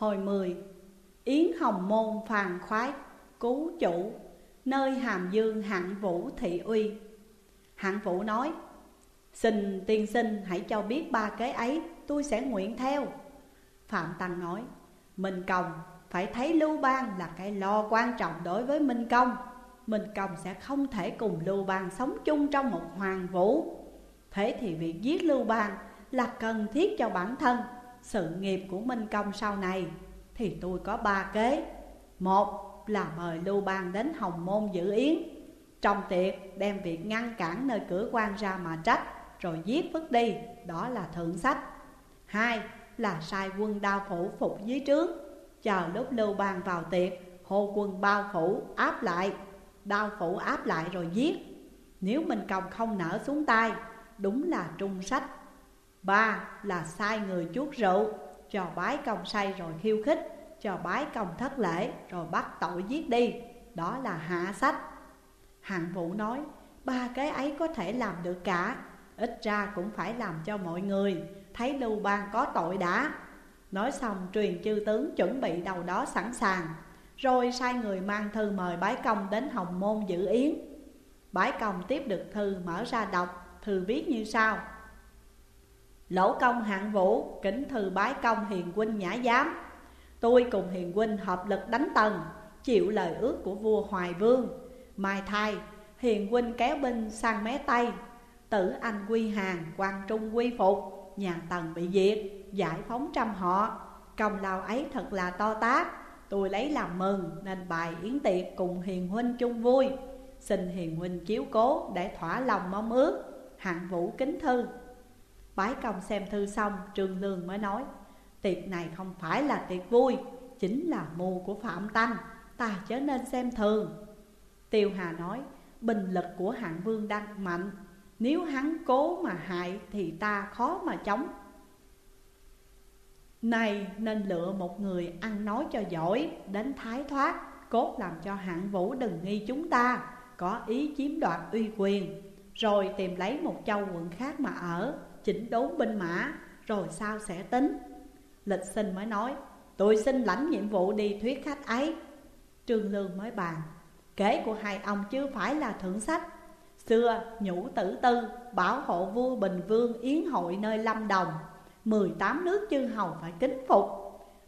Hồi mười, Yến Hồng Môn phàn khoái cứu chủ, Nơi hàm dương hạng vũ thị uy. Hạng vũ nói, Xin tiên sinh hãy cho biết ba kế ấy, Tôi sẽ nguyện theo. Phạm Tăng nói, Minh Công, phải thấy Lưu Bang là cái lo quan trọng đối với Minh Công. Minh Công sẽ không thể cùng Lưu Bang sống chung trong một hoàng vũ. Thế thì việc giết Lưu Bang là cần thiết cho bản thân. Sự nghiệp của Minh Công sau này Thì tôi có ba kế. Một là mời Lưu Bang đến Hồng Môn giữ yến. Trong tiệc đem việc ngăn cản nơi cửa quan ra mà trách Rồi giết vứt đi, đó là thượng sách. Hai là sai quân đao phủ phục dưới trướng Chờ lúc Lưu Bang vào tiệc Hô quân bao phủ áp lại. Đao phủ áp lại rồi giết. Nếu Minh Công không nở xuống tay Đúng là trung sách. Ba là sai người chuốt rượu. Cho bái công say rồi khiêu khích. Cho bái công thất lễ Rồi bắt tội giết đi. Đó là hạ sách. Hạng vũ nói, Ba cái ấy có thể làm được cả. Ít ra cũng phải làm cho mọi người. Thấy Lưu Bang có tội đã. Nói xong, truyền chư tướng chuẩn bị đầu đó sẵn sàng. Rồi sai người mang thư mời bái công đến Hồng Môn dự yến. Bái công tiếp được thư mở ra đọc. Thư viết như sau. Lỗ công hạng vũ kính thư bái công hiền huynh nhã giám. Tôi cùng hiền huynh hợp lực đánh tần Chịu lời ước của vua Hoài Vương. Mai thai hiền huynh kéo binh sang mé Tây. Tử anh quy hàng, quan trung quy phục Nhà tần bị diệt, giải phóng trăm họ. Công lao ấy thật là to tát Tôi lấy làm mừng nên bài yến tiệc cùng hiền huynh chung vui. Xin hiền huynh chiếu cố để thỏa lòng mong ước. Hạng vũ kính thư. Phái công xem thư xong, Trương Lương mới nói, Tiệc này không phải là tiệc vui, Chính là mưu của Phạm Tăng, Ta chớ nên xem thường. Tiêu Hà nói, Bình lực của hạng vương đang mạnh, Nếu hắn cố mà hại Thì ta khó mà chống. Này, nên lựa một người ăn nói cho giỏi, Đến thái thoát, Cốt làm cho hạng vũ đừng nghi chúng ta, Có ý chiếm đoạt uy quyền, Rồi tìm lấy một châu quận khác mà ở chỉnh đốn binh mã, Rồi sao sẽ tính? Lịch sinh mới nói, Tôi xin lãnh nhiệm vụ đi thuyết khách ấy. Trương Lương mới bàn, kế của hai ông chưa phải là thưởng sách. Xưa nhũ tử tư bảo hộ vua Bình Vương yến hội nơi Lâm Đồng 18 nước chư hầu phải kính phục.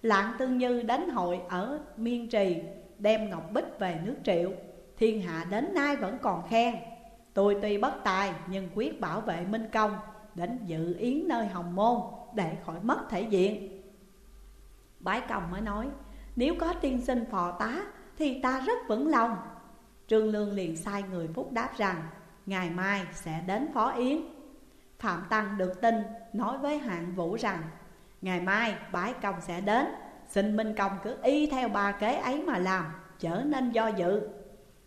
Lạng Tương Như đến hội ở Miên Trì, Đem Ngọc Bích về nước Triệu. Thiên hạ đến nay vẫn còn khen. Tôi tuy bất tài nhưng quyết bảo vệ Minh Công đến dự yến nơi hồng môn để khỏi mất thể diện. Bái công mới nói, Nếu có tiên sinh phò tá thì ta rất vững lòng. Trương Lương liền sai người phúc đáp rằng, Ngày mai sẽ đến phó yến. Phạm Tăng được tin, nói với hạng vũ rằng, Ngày mai bái công sẽ đến, Xin Minh Công cứ y theo ba kế ấy mà làm Trở nên do dự.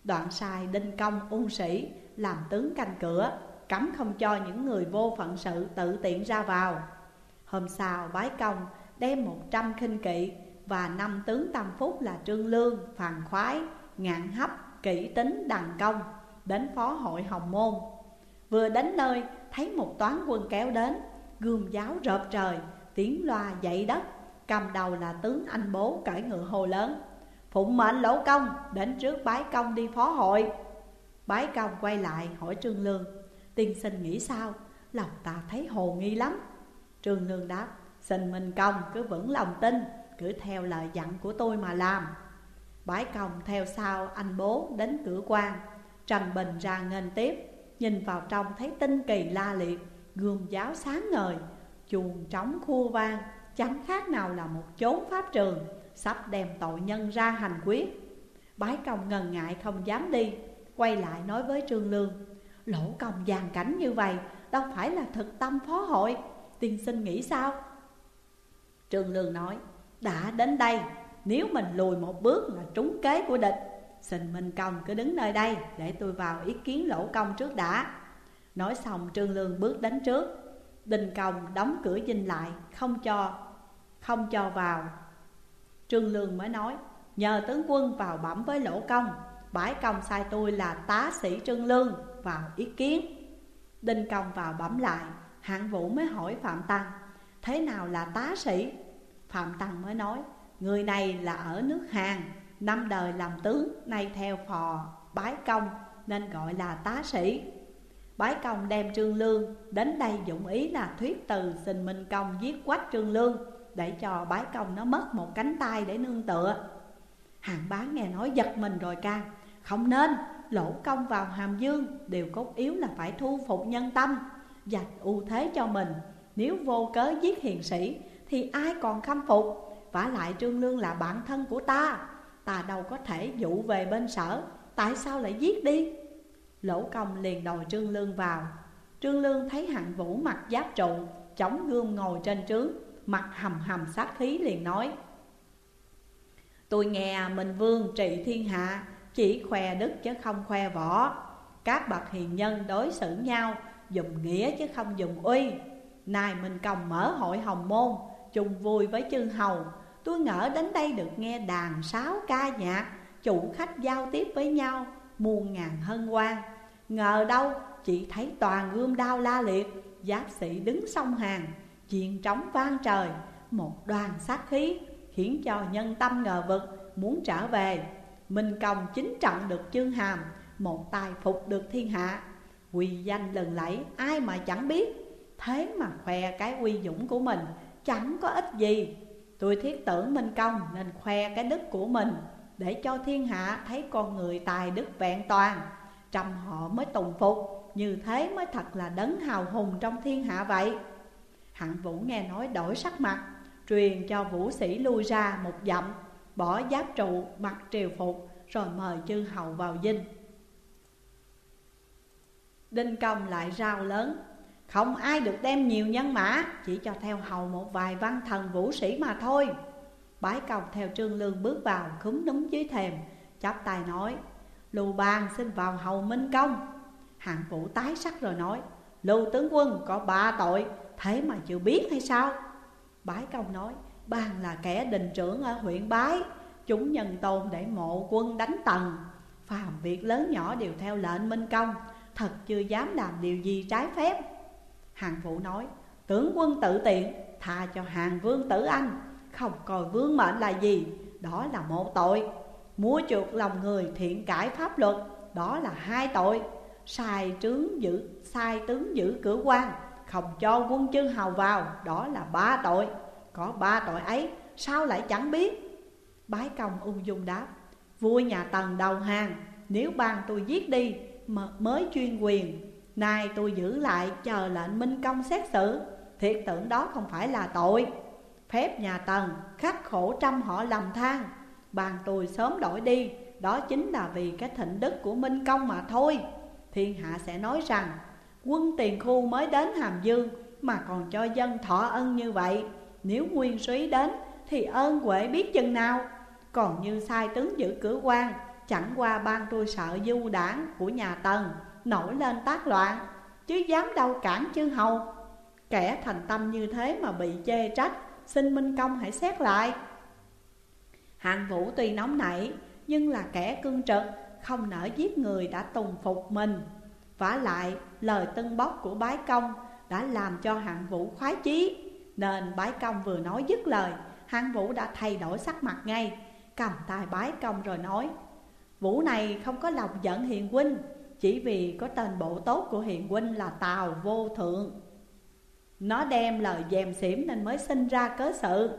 Đoạn sai Đinh Công ung sĩ, làm tướng canh cửa. Cấm không cho những người vô phận sự tự tiện ra vào. Hôm sau bái công đem một trăm khinh kỵ Và năm tướng tam phúc là Trương Lương, Phàn Khoái, Ngạn Hấp, Kỷ Tính, Đằng Công Đến phó hội Hồng Môn. Vừa đến nơi thấy một toán quân kéo đến Gươm giáo rợp trời, tiếng loa dậy đất Cầm đầu là tướng anh bố cởi ngựa hồ lớn. Phụng mệnh lỗ công đến trước bái công đi phó hội. Bái công quay lại hỏi Trương Lương Tiên sinh nghĩ sao? Lòng ta thấy hồ nghi lắm. Trương Lương đáp, Xin Minh Công, cứ vững lòng tin, Cứ theo lời dặn của tôi mà làm. Bái công theo sau anh bố đến cửa quan, trần bình ra nghênh tiếp, Nhìn vào trong thấy tinh kỳ la liệt, gương giáo sáng ngời, Chuồng trống khu vang, Chẳng khác nào là một chốn pháp trường, Sắp đem tội nhân ra hành quyết. Bái công ngần ngại không dám đi, Quay lại nói với Trương Lương Lỗ công giàn cảnh như vậy, Đâu phải là thực tâm phó hội. Tiên sinh nghĩ sao? Trương Lương nói, Đã đến đây, Nếu mình lùi một bước là trúng kế của địch, Xin Minh Công cứ đứng nơi đây Để tôi vào ý kiến lỗ công trước đã. Nói xong, Trương Lương bước đến trước. Đình Công đóng cửa dinh lại, Không cho Không cho vào. Trương Lương mới nói, Nhờ tướng quân vào bẩm với lỗ công Bãi công sai tôi là tá sĩ Trương Lương vào ý kiến. Đinh Công vào bấm lại, Hạng Vũ mới hỏi Phạm Tăng, Thế nào là tá sĩ? Phạm Tăng mới nói, Người này là ở nước Hàn, Năm đời làm tướng, Nay theo phò bái công, Nên gọi là tá sĩ. Bái công đem Trương Lương Đến đây dụng ý là thuyết từ Xin Minh Công giết quách Trương Lương, Để cho bái công nó mất một cánh tay để nương tựa. Hàng bá nghe nói giật mình rồi ca, Không nên lỗ công vào hàm dương đều cốt yếu là phải thu phục nhân tâm Dạch ưu thế cho mình. Nếu vô cớ giết hiền sĩ, Thì ai còn khâm phục? Vả lại Trương Lương là bạn thân của ta. Ta đâu có thể dụ về bên sở, Tại sao lại giết đi? Lỗ công liền đòi Trương Lương vào. Trương Lương thấy hạng vũ mặt giáp trụ, Chống gươm ngồi trên trướng, Mặt hầm hầm sát khí liền nói, Tôi nghe mình vương trị thiên hạ chỉ khoe đức chứ không khoe võ. Các bậc hiền nhân đối xử nhau, Dùng nghĩa chứ không dùng uy. Nay mình công mở hội hồng môn, chung vui với chư hầu. Tôi ngỡ đến đây được nghe đàn sáo ca nhạc, Chủ khách giao tiếp với nhau, Muôn ngàn hân hoan. Ngờ đâu, chỉ thấy toàn gươm đao la liệt, Giáp sĩ đứng song hàng Chiên trống vang trời. Một đoàn sát khí Khiến cho nhân tâm ngờ vực, Muốn trở về. Minh công chính trận được chương hàm, Một tài phục được thiên hạ. Quy danh lần lẫy, ai mà chẳng biết. Thế mà khoe cái uy dũng của mình, Chẳng có ích gì. Tôi thiết tưởng Minh Công nên khoe cái đức của mình, Để cho thiên hạ thấy con người tài đức vẹn toàn. Trầm họ mới tùng phục, Như thế mới thật là đấng hào hùng trong thiên hạ vậy. Hạng Vũ nghe nói đổi sắc mặt, Truyền cho vũ sĩ lui ra một dặm Bỏ giáp trụ, mặc triều phục, Rồi mời chư hầu vào dinh. Đinh công lại rao lớn, Không ai được đem nhiều nhân mã, Chỉ cho theo hầu một vài văn thần vũ sĩ mà thôi. Bái công theo trương lương bước vào, Khúm núm dưới thềm, Chắp tay nói, Lưu bang xin vào hầu minh công. Hạng vũ tái sắc rồi nói, Lưu tướng quân có ba tội, Thế mà chưa biết hay sao? Bái công nói ban là kẻ đình trưởng ở huyện Bái. Chúng nhân tôn để mộ quân đánh tần. Phàm việc lớn nhỏ đều theo lệnh minh công. Thật chưa dám làm điều gì trái phép. Hàng phụ nói, Tướng quân tự tiện, Tha cho hàng vương tử anh. Không coi vương mệnh là gì, Đó là một tội. Múa chuột lòng người thiện cải pháp luật, Đó là hai tội. Sai trướng giữ, sai tướng giữ cửa quan, Không cho quân chư hầu vào, Đó là ba tội. Có ba tội ấy, Sao lại chẳng biết? Bái công ung dung đáp, Vua nhà Tần đầu hàng, Nếu ban tôi giết đi mới chuyên quyền, Nay tôi giữ lại chờ lệnh minh công xét xử. Thiệt tưởng đó không phải là tội. Phép nhà Tần, khắc khổ trăm họ lầm than. Bàn tôi sớm đổi đi, Đó chính là vì cái thịnh đức của Minh Công mà thôi. Thiên hạ sẽ nói rằng, Quân tiền khu mới đến Hàm Dương Mà còn cho dân thọ ân như vậy. Nếu nguyên suý đến, Thì ơn huệ biết chừng nào. Còn như sai tướng giữ cửa quan, Chẳng qua ban tôi sợ du đảng của nhà Tần Nổi lên tác loạn, Chứ dám đâu cản chư hầu. Kẻ thành tâm như thế mà bị chê trách, Xin Minh Công hãy xét lại. Hạng Vũ tuy nóng nảy, Nhưng là kẻ cương trực, Không nỡ giết người đã tùng phục mình. Vả lại, lời tân bốc của bái công Đã làm cho hạng Vũ khoái chí. Nên bái công vừa nói dứt lời Hạng Vũ đã thay đổi sắc mặt ngay, Cầm tay bái công rồi nói, Vũ này không có lòng giận hiền huynh, Chỉ vì có tên bộ tốt của hiền huynh là Tào Vô Thượng. Nó đem lời dèm xỉm nên mới sinh ra cớ sự.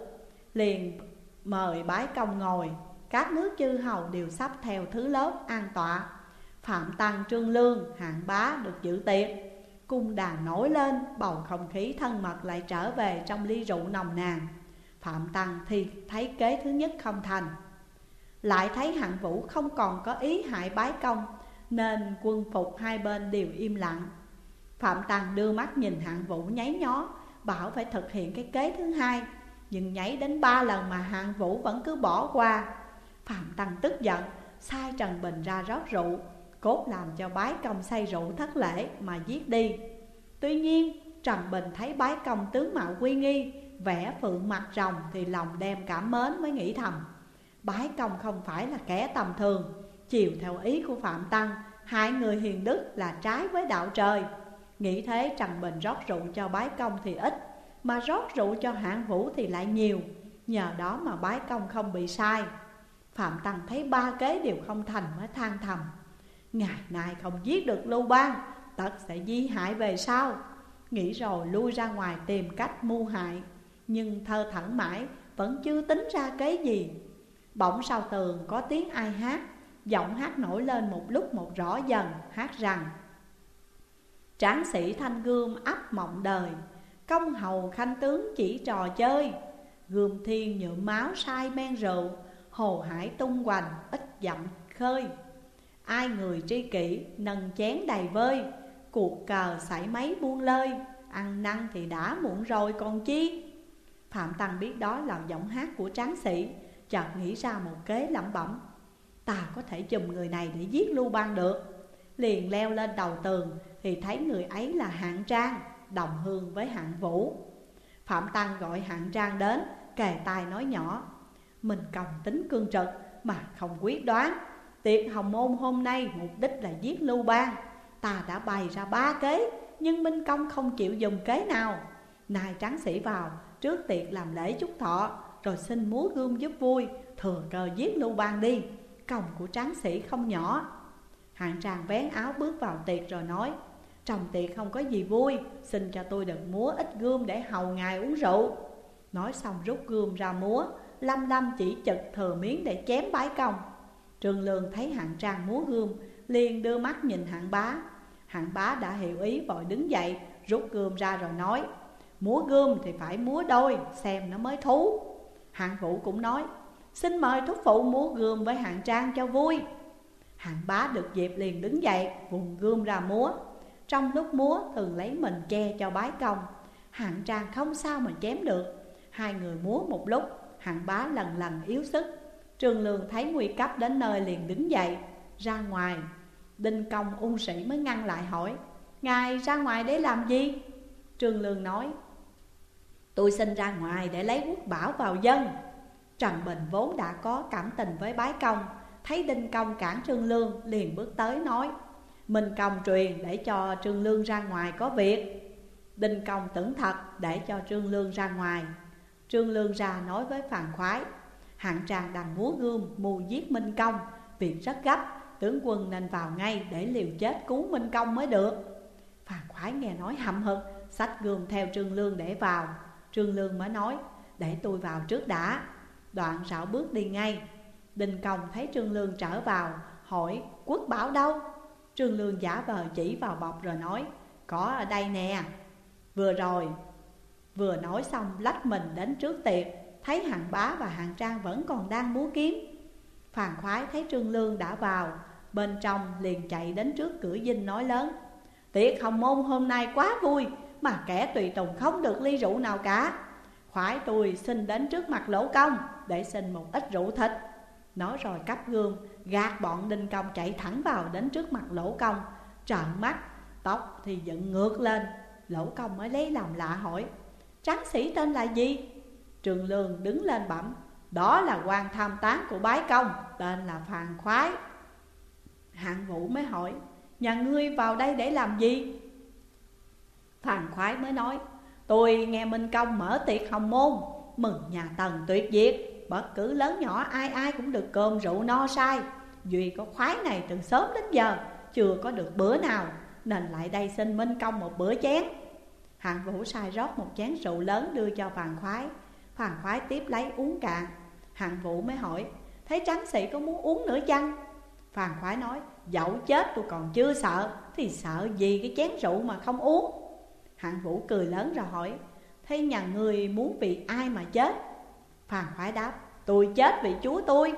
Liền mời bái công ngồi, Các nước chư hầu đều sắp theo thứ lớp an tọa, Phạm Tăng Trương Lương, hạng bá được dự tiệc Cung đàn nổi lên, bầu không khí thân mật lại trở về trong ly rượu nồng nàn. Phạm Tăng thì thấy kế thứ nhất không thành. Lại thấy hạng vũ không còn có ý hại bái công, Nên quân phục hai bên đều im lặng. Phạm Tăng đưa mắt nhìn hạng vũ nháy nhó, Bảo phải thực hiện cái kế thứ hai, Nhưng nháy đến ba lần mà hạng vũ vẫn cứ bỏ qua. Phạm Tăng tức giận, Sai Trần Bình ra rót rượu. Cốt làm cho bái công say rượu thất lễ mà giết đi. Tuy nhiên, Trần Bình thấy bái công tướng mạo quy nghi Vẽ phượng mặt rồng thì lòng đem cảm mến mới nghĩ thầm. Bái công không phải là kẻ tầm thường, Chiều theo ý của Phạm Tăng, Hại người hiền đức là trái với đạo trời. Nghĩ thế, Trần Bình rót rượu cho bái công thì ít, Mà rót rượu cho hạng vũ thì lại nhiều. Nhờ đó mà bái công không bị sai. Phạm Tăng thấy ba kế đều không thành mới than thầm. Ngày nay không giết được Lưu Bang, Tất sẽ di hại về sau. Nghĩ rồi lui ra ngoài tìm cách mưu hại, Nhưng thơ thẳng mãi vẫn chưa tính ra kế gì. Bỗng sau tường có tiếng ai hát, Giọng hát nổi lên một lúc một rõ dần, Hát rằng, Tráng sĩ thanh gươm ấp mộng đời, Công hầu khanh tướng chỉ trò chơi. Gươm thiên nhựa máu sai men rượu, Hồ hải tung hoành, ít dặm khơi. Ai người tri kỷ, nâng chén đầy vơi. Cuộc cờ sải máy buông lơi. Ăn năn thì đã muộn rồi, còn chi? Phạm Tăng biết đó là giọng hát của tráng sĩ, Chợt nghĩ ra một kế lẩm bẩm. Ta có thể chùm người này để giết Lưu Bang được. Liền leo lên đầu tường Thì thấy người ấy là Hạng Trang, Đồng hương với Hạng Vũ. Phạm Tăng gọi Hạng Trang đến, Kề tai nói nhỏ, Mình cầm tính cương trực Mà không quyết đoán. Tiệc hồng môn hôm nay mục đích là giết Lưu Bang. Ta đã bày ra ba kế, Nhưng Minh Công không chịu dùng kế nào. Nài tráng sĩ vào Trước tiệc làm lễ chúc thọ, Rồi xin múa gươm giúp vui, Thừa cờ giết Lưu Bang đi. Công của tráng sĩ không nhỏ. Hạng tràng vén áo bước vào tiệc rồi nói, Trong tiệc không có gì vui, Xin cho tôi được múa ít gươm để hầu ngài uống rượu. Nói xong rút gươm ra múa, Lâm lâm chỉ chật thừa miếng để chém bái công. Trương Lương thấy hạng trang múa gươm, liền đưa mắt nhìn hạng bá. Hạng bá đã hiểu ý vội đứng dậy, Rút gươm ra rồi nói, Múa gươm thì phải múa đôi, Xem nó mới thú. Hạng vũ cũng nói, Xin mời thúc phụ múa gươm với hạng trang cho vui. Hạng bá được dịp liền đứng dậy, Vùng gươm ra múa. Trong lúc múa, thường lấy mình che cho bái công. Hạng trang không sao mà chém được. Hai người múa một lúc, Hạng bá lần lần yếu sức. Trường lương thấy nguy cấp đến nơi liền đứng dậy, Ra ngoài. Đinh công ung sĩ mới ngăn lại hỏi, Ngài ra ngoài để làm gì? Trương Lương nói, Tôi xin ra ngoài để lấy quốc bảo vào dân. Trần Bình vốn đã có cảm tình với bái công, Thấy Đinh Công cản Trương Lương liền bước tới nói Minh Công truyền để cho Trương Lương ra ngoài có việc. Đinh Công tưởng thật để cho Trương Lương ra ngoài. Trương Lương ra nói với Phàn Khoái Hạng tràng đằng múa gươm, mù giết Minh Công. Việc rất gấp, Tướng quân nên vào ngay để liều chết cứu Minh Công mới được. Phàn khoái nghe nói hậm hực, Xách gươm theo Trương Lương để vào. Trương Lương mới nói, Để tôi vào trước đã. Đoạn rảo bước đi ngay. Đình Công thấy Trương Lương trở vào, Hỏi, quốc bảo đâu? Trương Lương giả vờ chỉ vào bọc rồi nói, Có ở đây nè. Vừa rồi. Vừa nói xong lách mình đến trước tiệc. Thấy hàng bá và hàng trang vẫn còn đang múa kiếm. Phàn khoái thấy Trương Lương đã vào, Bên trong liền chạy đến trước cửa dinh nói lớn Tiệc hồng môn hôm nay quá vui, Mà kẻ tùy tùng không được ly rượu nào cả. Khoái tôi xin đến trước mặt lỗ công Để xin một ít rượu thịt. Nói rồi cắp gương, Gạt bọn đinh công chạy thẳng vào đến trước mặt lỗ công. Trợn mắt, Tóc thì dựng ngược lên. Lỗ công mới lấy làm lạ hỏi, Tráng sĩ tên là gì? Trường Lương đứng lên bẩm, Đó là quan tham tán của bái công, Tên là Phàn Khoái. Hạng vũ mới hỏi, Nhà ngươi vào đây để làm gì? Phàn Khoái mới nói, Tôi nghe Minh Công mở tiệc hồng môn, Mừng nhà Tần tuyệt diệt, Bất cứ lớn nhỏ ai ai cũng được cơm rượu no say Duy có khoái này từ sớm đến giờ, Chưa có được bữa nào, Nên lại đây xin Minh Công một bữa chén. Hạng Vũ sai rót một chén rượu lớn đưa cho Phàn Khoái. Phàn Khoái tiếp lấy uống cạn Hạng Vũ mới hỏi, Thấy tráng sĩ có muốn uống nữa chăng? Phàn Khoái nói, Dẫu chết tôi còn chưa sợ, Thì sợ gì cái chén rượu mà không uống Hạng Vũ cười lớn rồi hỏi, Thế nhà người muốn vì ai mà chết? Phàn Khoái đáp, Tôi chết vì chúa tôi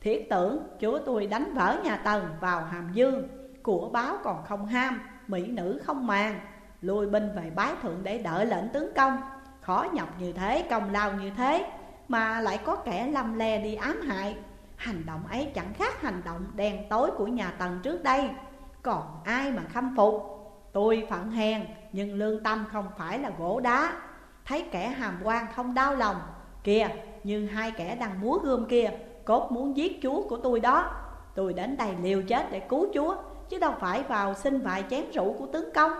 Thiết tưởng chúa tôi đánh vỡ nhà Tần vào hàm dương, Của báo còn không ham, Mỹ nữ không màng lùi binh về bái thượng để đợi lệnh tướng công Khó nhọc như thế, công lao như thế Mà lại có kẻ lăm le đi ám hại. Hành động ấy chẳng khác hành động đen tối của nhà Tần trước đây. Còn ai mà khâm phục? Tôi phận hèn nhưng lương tâm không phải là gỗ đá. Thấy kẻ hàm quan không đau lòng Kìa như hai kẻ đang múa gươm kia Cốt muốn giết chúa của tôi đó. Tôi đến đây liều chết để cứu chúa Chứ đâu phải vào xin vài chén rượu của tướng công.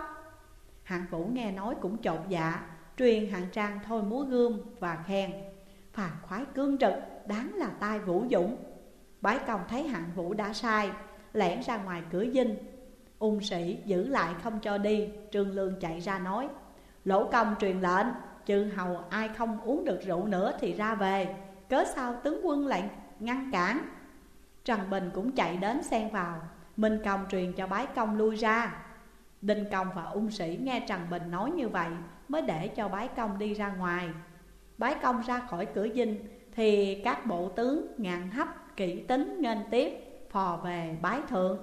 Hạng vũ nghe nói cũng chột dạ. Truyền hạng trang thôi múa gươm và khen. Phàn khoái cương trực, Đáng là tai vũ dũng. Bái công thấy hạng vũ đã sai, Lẻn ra ngoài cửa dinh. Ung sĩ giữ lại không cho đi, Trương Lương chạy ra nói, Lỗ công truyền lệnh, Chư hầu ai không uống được rượu nữa thì ra về. Cớ sao tướng quân lại ngăn cản? Trần Bình cũng chạy đến xen vào, Minh Công truyền cho bái công lui ra. Đinh Công và ung sĩ nghe Trần Bình nói như vậy Mới để cho bái công đi ra ngoài. Bái công ra khỏi cửa dinh Thì các bộ tướng ngàn hấp, kỹ tính, nghênh tiếp, Phò về bái thượng.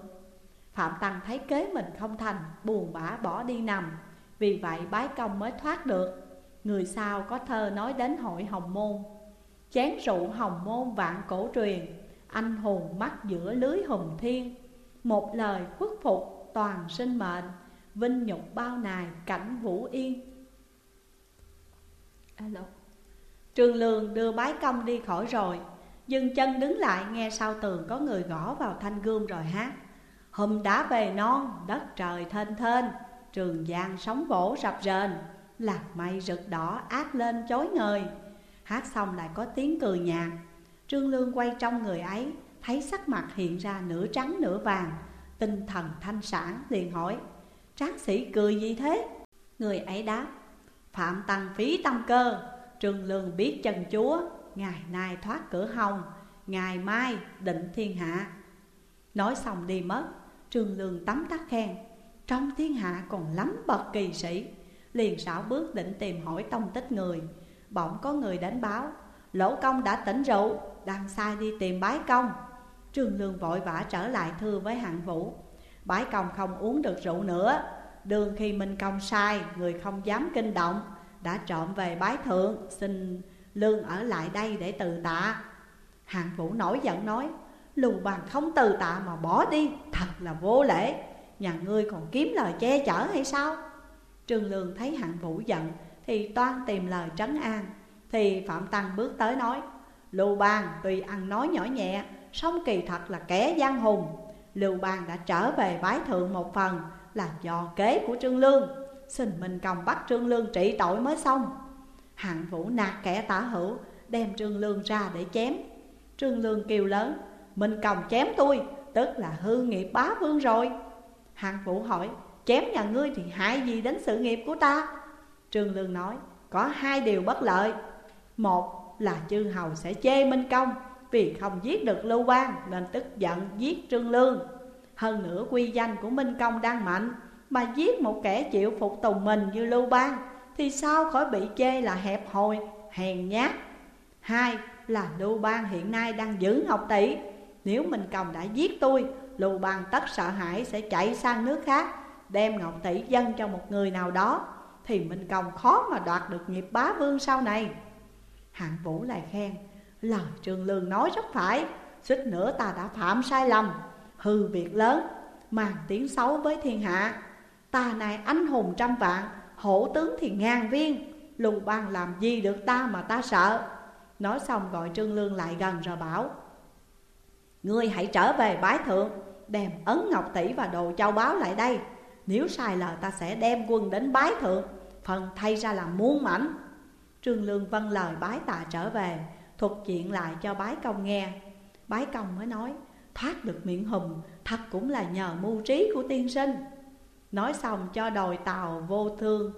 Phạm Tăng thấy kế mình không thành, Buồn bã bỏ đi nằm. Vì vậy bái công mới thoát được. Người sau có thơ nói đến hội hồng môn. Chén rượu hồng môn vạn cổ truyền, Anh hùng mắt giữa lưới hùng thiên. Một lời khuất phục toàn sinh mệnh. Vinh nhục bao nài cảnh vũ yên. Alo. Trương Lương đưa bái công đi khỏi rồi Dừng chân đứng lại nghe sau tường có người gõ vào thanh gươm rồi hát. Hôm đá về non, đất trời thênh thênh Trường giang sóng vỗ rập rền Lạc mây rực đỏ át lên chối ngời. Hát xong lại có tiếng cười nhạt Trương Lương quay trong người ấy Thấy sắc mặt hiện ra nửa trắng nửa vàng Tinh thần thanh sản liền hỏi tráng sĩ cười gì thế? Người ấy đáp, Phạm Tăng phí tâm cơ Trương Lương biết chân chúa, Ngày nay thoát cửa hồng, Ngày mai định thiên hạ. Nói xong đi mất Trương Lương tắm tắt khen, Trong thiên hạ còn lắm bậc kỳ sĩ. Liền xảo bước định tìm hỏi tông tích người. Bỗng có người đến báo, Lỗ công đã tỉnh rượu, Đang sai đi tìm bái công. Trương Lương vội vã trở lại thưa với hạng vũ Bái công không uống được rượu nữa. Đường khi Minh Công sai, Người không dám kinh động, Đã trộm về bái thượng, Xin Lương ở lại đây để từ tạ. Hạng Vũ nổi giận nói, Lù bằng không từ tạ mà bỏ đi, Thật là vô lễ. Nhà ngươi còn kiếm lời che chở hay sao? Trương Lương thấy Hạng Vũ giận, Thì toan tìm lời trấn an. Thì Phạm Tăng bước tới nói, lù bàn tuy ăn nói nhỏ nhẹ, song kỳ thật là kẻ gian hùng. Lưu Bang đã trở về bái thượng một phần Là do kế của Trương Lương. Xin minh công bắt Trương Lương trị tội mới xong. Hạng Vũ nạt kẻ tả hữu, Đem Trương Lương ra để chém. Trương Lương kêu lớn, minh công chém tôi, Tức là hư nghiệp bá vương rồi. Hạng Vũ hỏi, Chém nhà ngươi thì hại gì đến sự nghiệp của ta? Trương Lương nói, Có hai điều bất lợi. Một là chư hầu sẽ chê Minh Công vì không giết được Lưu Bang Nên tức giận giết Trương Lương. Hơn nữa quy danh của Minh Công đang mạnh Mà giết một kẻ chịu phục tùng mình như Lưu Bang Thì sao khỏi bị chê là hẹp hòi, hèn nhát? Hai là Lưu Bang hiện nay đang giữ Ngọc Tỷ. Nếu Minh Công đã giết tôi Lưu Bang tất sợ hãi sẽ chạy sang nước khác Đem Ngọc Tỷ dâng cho một người nào đó Thì Minh Công khó mà đoạt được nghiệp bá vương sau này. Hạng Vũ lại khen Lời Trương Lương nói rất phải, Suýt nữa ta đã phạm sai lầm. Hư việc lớn Màn tiếng xấu với thiên hạ. Ta này anh hùng trăm vạn, Hổ tướng thì ngàn viên. Lùng bang làm gì được ta mà ta sợ? Nói xong gọi Trương Lương lại gần rồi bảo, Ngươi hãy trở về bái thượng, Đem ấn ngọc tỷ và đồ châu báo lại đây. Nếu sai lời ta sẽ đem quân đến bái thượng, Phần thay ra là muôn mảnh. Trương Lương vâng lời bái tạ trở về. Thuật chuyện lại cho bái công nghe. Bái công mới nói, Thoát được miệng hùng Thật cũng là nhờ mưu trí của tiên sinh. Nói xong cho đòi tàu vô thương,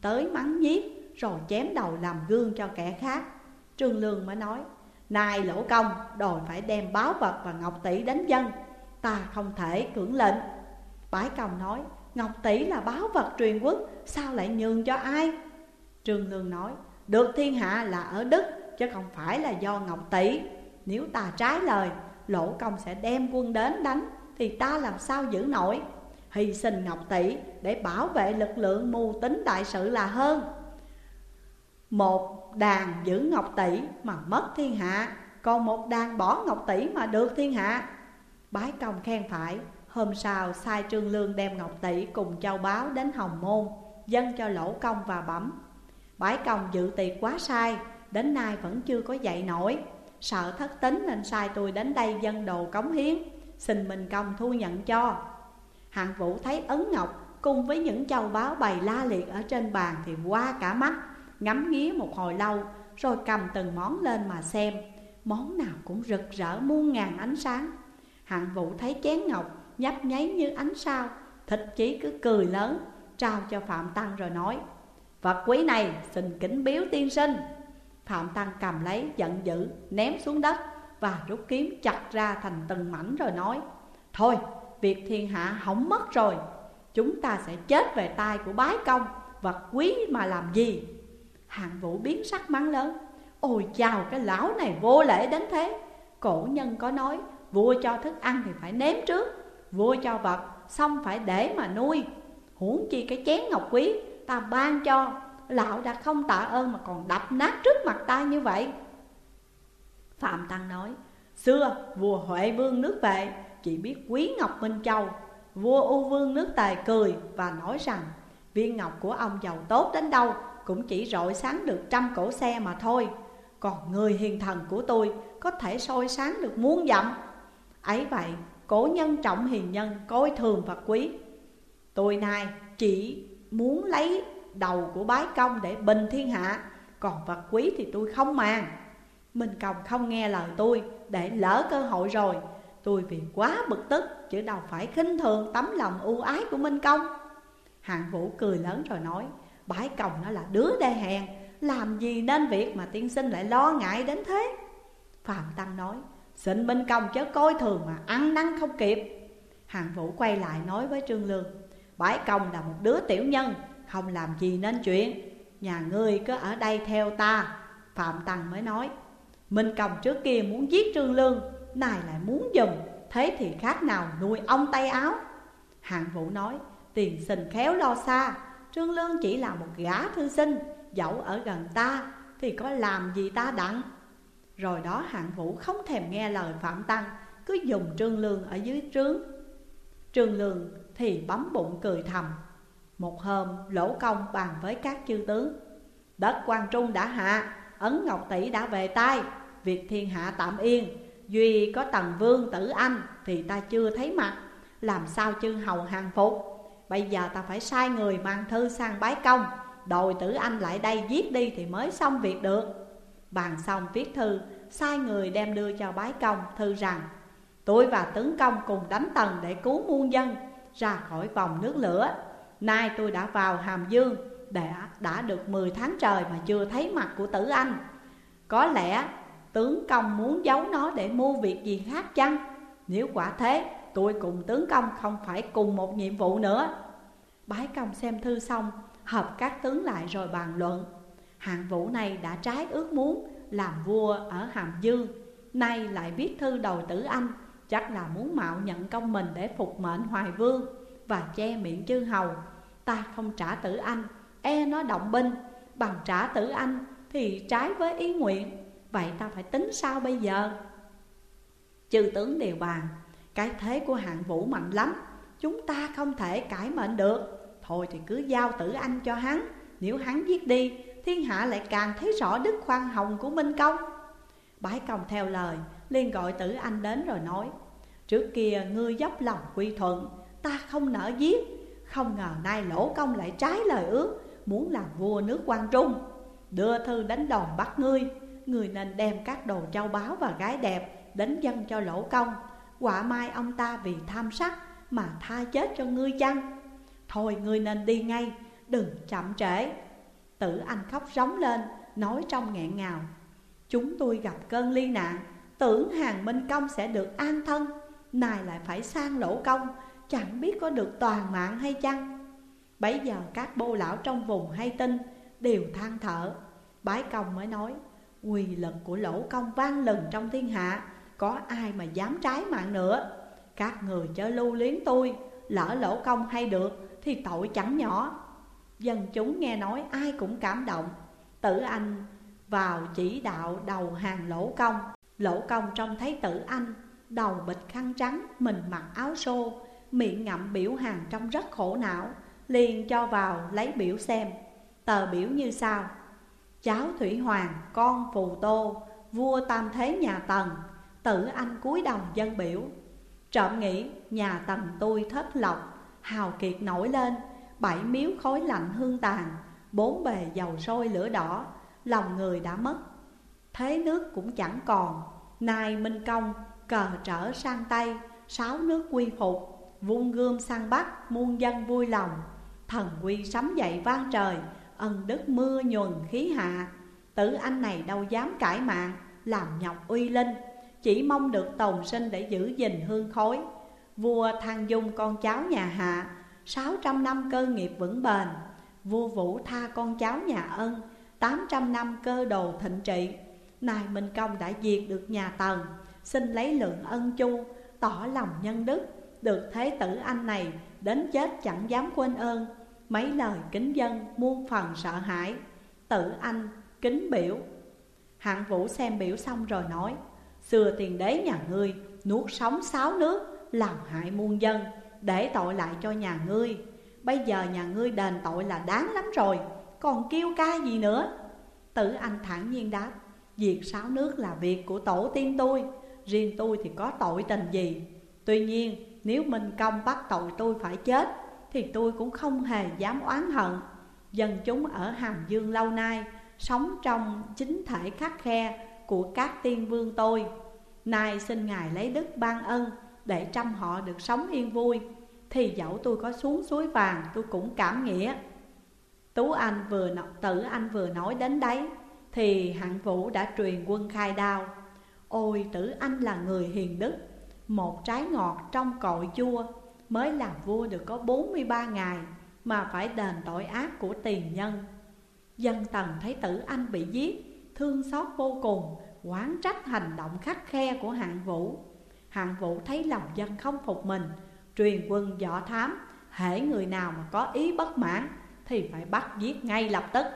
Tới mắng nhiếc, Rồi chém đầu làm gương cho kẻ khác. Trương Lương mới nói, Này lỗ công, Đòi phải đem báo vật và ngọc tỷ đánh dân, Ta không thể cưỡng lệnh. Bái công nói, Ngọc tỷ là báo vật truyền quốc, Sao lại nhường cho ai? Trương Lương nói, Được thiên hạ là ở Đức Chứ không phải là do Ngọc tỷ. Nếu ta trái lời, Lỗ công sẽ đem quân đến đánh, Thì ta làm sao giữ nổi? Hy sinh Ngọc tỷ để bảo vệ lực lượng mưu tính đại sự là hơn. Một đàn giữ Ngọc tỷ mà mất thiên hạ, Còn một đàn bỏ Ngọc tỷ mà được thiên hạ. Bái công khen phải, Hôm sau sai Trương Lương đem Ngọc tỷ cùng châu báo đến Hồng Môn, Dâng cho lỗ công và bẩm. Bái công dự tiệc quá sai Đến nay vẫn chưa có dậy nổi. Sợ thất tính nên sai tôi đến đây dân đồ cống hiến, Xin mình công thu nhận cho. Hạng vũ thấy ấn ngọc cùng với những châu báo bày la liệt ở trên bàn thì qua cả mắt, Ngắm nghía một hồi lâu, Rồi cầm từng món lên mà xem. Món nào cũng rực rỡ muôn ngàn ánh sáng. Hạng vũ thấy chén ngọc nhấp nháy như ánh sao Thịt chí cứ cười lớn, Trao cho Phạm Tăng rồi nói, Vật quý này, xin kính biếu tiên sinh. Phạm Tăng cầm lấy, giận dữ, ném xuống đất Và rút kiếm chặt ra thành từng mảnh rồi nói, Thôi, việc thiên hạ hỏng mất rồi, Chúng ta sẽ chết về tay của bái công, Vật quý mà làm gì? Hạng vũ biến sắc mắng lớn, Ôi chào, cái lão này vô lễ đến thế. Cổ nhân có nói, Vua cho thức ăn thì phải nếm trước, Vua cho vật, xong phải để mà nuôi. Huống chi cái chén ngọc quý, Ta ban cho Lão đã không tạ ơn mà còn đập nát trước mặt ta như vậy. Phạm Tăng nói, Xưa, vua Huệ Vương nước vệ Chỉ biết quý Ngọc Minh Châu. Vua U Vương nước Tề cười và nói rằng, Viên ngọc của ông giàu tốt đến đâu Cũng chỉ rọi sáng được trăm cổ xe mà thôi. Còn người hiền thần của tôi Có thể soi sáng được muôn dặm. Ấy vậy Cổ nhân trọng hiền nhân coi thường và quý. Tôi nay chỉ muốn lấy đầu của bái công để bình thiên hạ. Còn vật quý thì tôi không màng. Minh Công không nghe lời tôi, để lỡ cơ hội rồi. Tôi vì quá bực tức, chứ đâu phải khinh thường tấm lòng ưu ái của Minh Công. Hạng Vũ cười lớn rồi nói, Bái công nó là đứa đê hèn, Làm gì nên việc mà tiên sinh lại lo ngại đến thế? Phạm Tăng nói, Xin Minh Công chớ coi thường mà ăn năn không kịp. Hạng Vũ quay lại nói với Trương Lương, Bái công là một đứa tiểu nhân không làm gì nên chuyện. Nhà ngươi cứ ở đây theo ta. Phạm Tăng mới nói, Minh Công trước kia muốn giết Trương Lương Này lại muốn dùm. Thế thì khác nào nuôi ông tay áo. Hạng Vũ nói, Tiền sinh khéo lo xa. Trương Lương chỉ là một gã thư sinh, Dẫu ở gần ta, Thì có làm gì ta đặng? Rồi đó hạng vũ không thèm nghe lời Phạm Tăng Cứ dùng Trương Lương ở dưới trướng. Trương Lương thì bấm bụng cười thầm. Một hôm, lỗ công bàn với các chư tướng Đất quan trung đã hạ, Ấn Ngọc Tỷ đã về tay. Việc thiên hạ tạm yên, Duy có tần vương tử anh Thì ta chưa thấy mặt. Làm sao chư hầu hàng phục? Bây giờ ta phải sai người mang thư sang bái công. Đòi tử anh lại đây giết đi thì mới xong việc được. Bàn xong viết thư, Sai người đem đưa cho bái công thư rằng, Tôi và tướng công cùng đánh tần để cứu muôn dân, Ra khỏi vòng nước lửa. Nay tôi đã vào Hàm Dương đã, đã được 10 tháng trời mà chưa thấy mặt của tử anh. Có lẽ tướng công muốn giấu nó để mua việc gì khác chăng? Nếu quả thế tôi cùng tướng công không phải cùng một nhiệm vụ nữa. Bái công xem thư xong Hợp các tướng lại rồi bàn luận. Hạng vũ này đã trái ước muốn Làm vua ở Hàm Dương. Nay lại viết thư đầu tử anh Chắc là muốn mạo nhận công mình để phục mệnh hoài vương. Và che miệng chư hầu. Ta không trả tử anh E nó động binh. Bằng trả tử anh Thì trái với ý nguyện. Vậy ta phải tính sao bây giờ? Chư tướng đều bàn, Cái thế của hạng vũ mạnh lắm. Chúng ta không thể cải mệnh được. Thôi thì cứ giao tử anh cho hắn. Nếu hắn giết đi, Thiên hạ lại càng thấy rõ đức khoan hồng của Minh Công. Bái công theo lời, liền gọi tử anh đến rồi nói, Trước kia ngươi dốc lòng quy thuận Ta không nỡ giết. Không ngờ nay lỗ công lại trái lời ước, Muốn làm vua nước quan trung. Đưa thư đánh đòn bắt ngươi, Người nên đem các đồ châu báu và gái đẹp Đến dân cho lỗ công. Quả mai ông ta vì tham sắc Mà tha chết cho ngươi chăng? Thôi ngươi nên đi ngay, Đừng chậm trễ. Tử anh khóc rống lên, Nói trong nghẹn ngào, Chúng tôi gặp cơn ly nạn, Tưởng hàng minh công sẽ được an thân Này lại phải sang lỗ công Chẳng biết có được toàn mạng hay chăng. Bấy giờ các bô lão trong vùng hay tin Đều than thở. Bái công mới nói Quỳ lực của lỗ công vang lừng trong thiên hạ Có ai mà dám trái mạng nữa? Các người chớ lưu luyến tôi Lỡ lỗ công hay được Thì tội chẳng nhỏ. Dân chúng nghe nói ai cũng cảm động. Tử anh vào chỉ đạo đầu hàng lỗ công. Lỗ công trông thấy tử anh Đầu bịch khăn trắng, mình mặc áo xô Miệng ngậm biểu hàng trong rất khổ não Liền cho vào lấy biểu xem. Tờ biểu như sau. Cháu Thủy Hoàng, con Phù Tô Vua Tam Thế nhà Tần Tử anh cúi đầu dân biểu. Trộm nghĩ nhà Tần tôi thất lộc Hào kiệt nổi lên Bảy miếu khói lạnh hương tàn Bốn bề dầu sôi lửa đỏ lòng người đã mất. Thế nước cũng chẳng còn Nay Minh Công cờ trở sang Tây Sáu nước quy phục. Vung gươm sang Bắc, muôn dân vui lòng. Thần quy sấm dậy vang trời, Ân đức mưa nhuần khí hạ. Tử anh này đâu dám cải mạng, Làm nhọc uy linh. Chỉ mong được tồn sinh để giữ gìn hương khói. Vua thăng Dung, con cháu nhà Hạ, Sáu trăm năm cơ nghiệp vững bền. Vua Vũ tha con cháu nhà Ân, Tám trăm năm cơ đồ thịnh trị. Nay Minh Công đã diệt được nhà Tần, Xin lấy lượng ân chu, Tỏ lòng nhân đức. Được thế tử anh này Đến chết chẳng dám quên ơn. Mấy lời kính dân muôn phần sợ hãi. Tử anh kính biểu. Hạng vũ xem biểu xong rồi nói, Xưa tiền đế nhà ngươi nuốt sống sáu nước, Làm hại muôn dân, Để tội lại cho nhà ngươi. Bây giờ nhà ngươi đền tội là đáng lắm rồi, Còn kêu ca gì nữa? Tử anh thản nhiên đáp, việc sáu nước là việc của tổ tiên tôi, Riêng tôi thì có tội tình gì? Tuy nhiên nếu Minh Công bắt tội tôi phải chết, Thì tôi cũng không hề dám oán hận. Dân chúng ở Hàm Dương lâu nay Sống trong chính thể khắc khe của các tiên vương tôi. Nay xin Ngài lấy đức ban ân Để trăm họ được sống yên vui. Thì dẫu tôi có xuống suối vàng, tôi cũng cảm nghĩa. Tú Anh vừa tử anh vừa nói đến đấy, Thì hạng vũ đã truyền quân khai đao. Ôi, tử anh là người hiền đức một trái ngọt trong cội chua Mới làm vua được có 43 ngày Mà phải đền tội ác của tiền nhân. Dân tần thấy tử anh bị giết, Thương xót vô cùng, Quán trách hành động khắc khe của hạng vũ. Hạng vũ thấy lòng dân không phục mình, Truyền quân dọ thám, Hễ người nào mà có ý bất mãn Thì phải bắt giết ngay lập tức.